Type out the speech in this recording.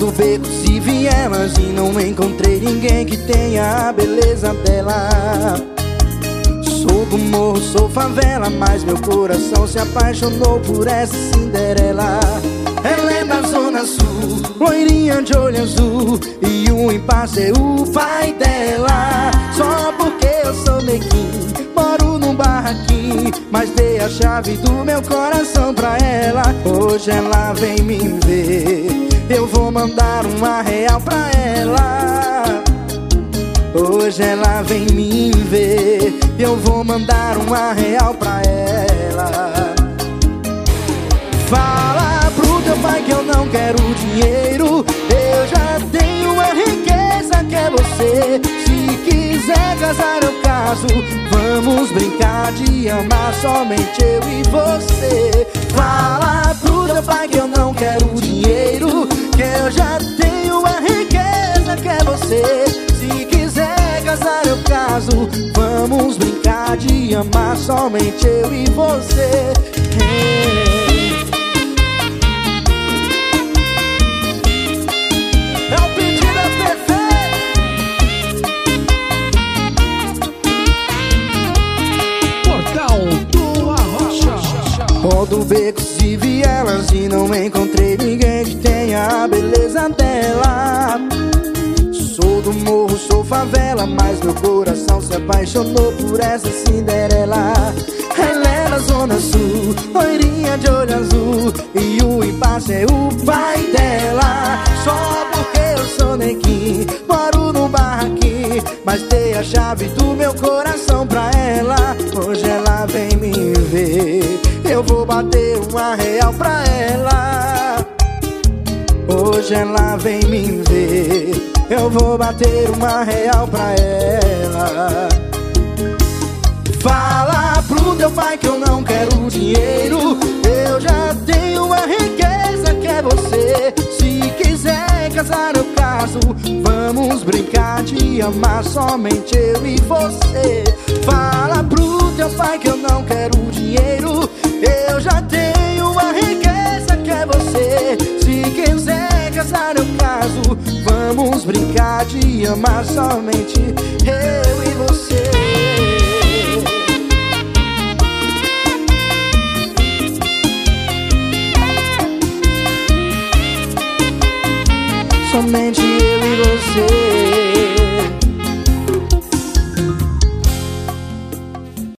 Rodo becos e vielas e não encontrei ninguém que tenha a beleza dela. Sou do morro, sou favela, mas meu coração se apaixonou por essa Cinderela. Ela é da zona sul, loirinha de olho azul E o impasse é o pai dela. Só porque eu sou neguinho, moro num barraquinho Mas dei a chave do meu coração pra ela. Hoje ela vem me ver eu vou mandar uma real pra ela. Hoje ela vem me ver. Eu vou mandar uma real pra ela. Fala pro teu pai que eu não quero dinheiro. Eu já tenho uma riqueza que é você. Se quiser casar eu caso. Vamos brincar de amar somente eu e você. Fala pro teu pai que eu Se quiser casar eu caso Vamos brincar de amar somente eu e você. É o pedido é perfeito. Portal do Arrocha. Rodo becos e vielas e não encontrei ninguém que tenha a beleza dela Sou do morro, sou favela, mas meu coração se apaixonou por essa Cinderela. Ela é da zona sul, loirinha de olho azul E o impasse é o pai dela. Só porque eu sou neguinho, moro no barraquinho Mas dei a chave do meu coração pra ela. Hoje ela vem me ver Eu vou bater uma real pra ela Hoje ela vem me ver. Eu vou bater uma real pra ela. Fala pro teu pai que eu não quero dinheiro. Eu já tenho uma riqueza que é você. Se quiser casar eu caso. Vamos brincar de amar somente eu e você. Fala pro teu pai que eu não quero dinheiro casar eu caso. Vamos brincar de amar somente eu e você. Somente eu e você